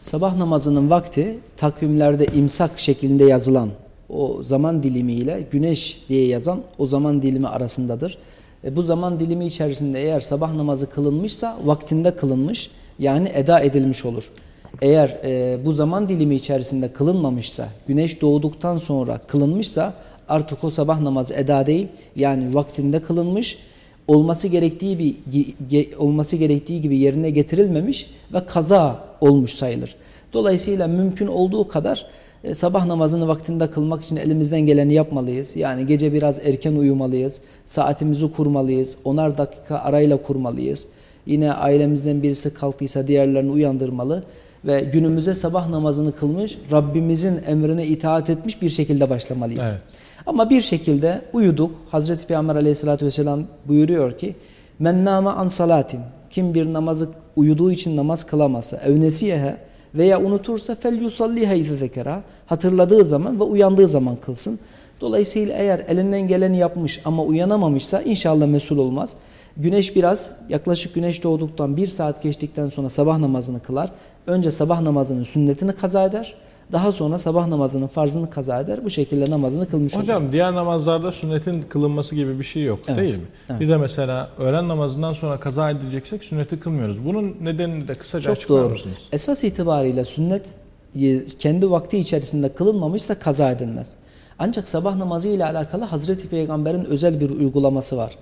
Sabah namazının vakti takvimlerde imsak şeklinde yazılan o zaman dilimi ile güneş diye yazan o zaman dilimi arasındadır. E bu zaman dilimi içerisinde eğer sabah namazı kılınmışsa vaktinde kılınmış yani eda edilmiş olur. Eğer e, bu zaman dilimi içerisinde kılınmamışsa güneş doğduktan sonra kılınmışsa artık o sabah namazı eda değil yani vaktinde kılınmış olması gerektiği bir olması gerektiği gibi yerine getirilmemiş ve kaza olmuş sayılır. Dolayısıyla mümkün olduğu kadar e, sabah namazını vaktinde kılmak için elimizden geleni yapmalıyız. Yani gece biraz erken uyumalıyız, saatimizi kurmalıyız, onar dakika arayla kurmalıyız. Yine ailemizden birisi kalktıysa diğerlerini uyandırmalı ve günümüze sabah namazını kılmış, Rabbimizin emrine itaat etmiş bir şekilde başlamalıyız. Evet. Ama bir şekilde uyuduk. Hazreti Peygamber aleyhissalatü vesselam buyuruyor ki Men nama an salatin kim bir namazı uyuduğu için namaz kılamazsa evnesiyehe veya unutursa fel yusalliha izekera hatırladığı zaman ve uyandığı zaman kılsın. Dolayısıyla eğer elinden geleni yapmış ama uyanamamışsa inşallah mesul olmaz. Güneş biraz yaklaşık güneş doğduktan bir saat geçtikten sonra sabah namazını kılar. Önce sabah namazının sünnetini kaza eder. Daha sonra sabah namazının farzını kaza eder. Bu şekilde namazını kılmış Hocam, olur. Hocam diğer namazlarda sünnetin kılınması gibi bir şey yok evet, değil mi? Evet. Bir de mesela öğlen namazından sonra kaza edileceksek sünneti kılmıyoruz. Bunun nedenini de kısaca Çok açıklar doğru. mısınız? Esas itibariyle sünnet kendi vakti içerisinde kılınmamışsa kaza edilmez. Ancak sabah namazı ile alakalı Hazreti Peygamber'in özel bir uygulaması var.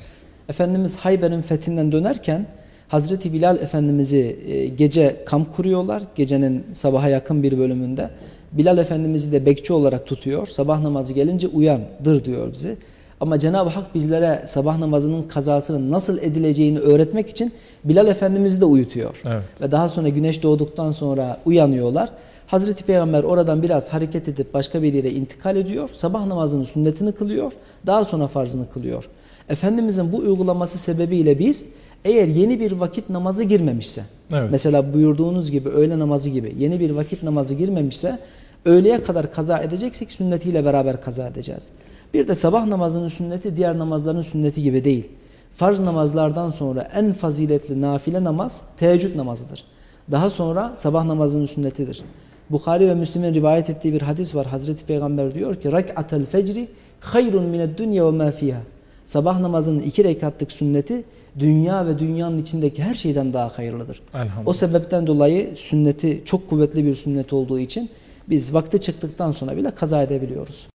Efendimiz Hayber'in fethinden dönerken Hazreti Bilal Efendimiz'i e, gece kamp kuruyorlar. Gecenin sabaha yakın bir bölümünde. Bilal Efendimiz'i de bekçi olarak tutuyor. Sabah namazı gelince uyandır diyor bizi. Ama Cenab-ı Hak bizlere sabah namazının kazasının nasıl edileceğini öğretmek için Bilal Efendimiz'i de uyutuyor. Evet. Ve daha sonra güneş doğduktan sonra uyanıyorlar. Hazreti Peygamber oradan biraz hareket edip başka bir yere intikal ediyor. Sabah namazının sünnetini kılıyor. Daha sonra farzını kılıyor. Efendimizin bu uygulaması sebebiyle biz eğer yeni bir vakit namazı girmemişse, evet. mesela buyurduğunuz gibi öğle namazı gibi yeni bir vakit namazı girmemişse öğleye kadar kaza edeceksek sünnetiyle beraber kaza edeceğiz. Bir de sabah namazının sünneti diğer namazların sünneti gibi değil. Farz namazlardan sonra en faziletli nafile namaz teheccüd namazıdır. Daha sonra sabah namazının sünnetidir. Bukhari ve Müslim'in rivayet ettiği bir hadis var. Hazreti Peygamber diyor ki rak'atel fecri hayrun mined dunya ve ma fiha. Sabah namazının iki rekatlık sünneti dünya ve dünyanın içindeki her şeyden daha hayırlıdır. O sebepten dolayı sünneti çok kuvvetli bir sünnet olduğu için biz vakti çıktıktan sonra bile kaza edebiliyoruz.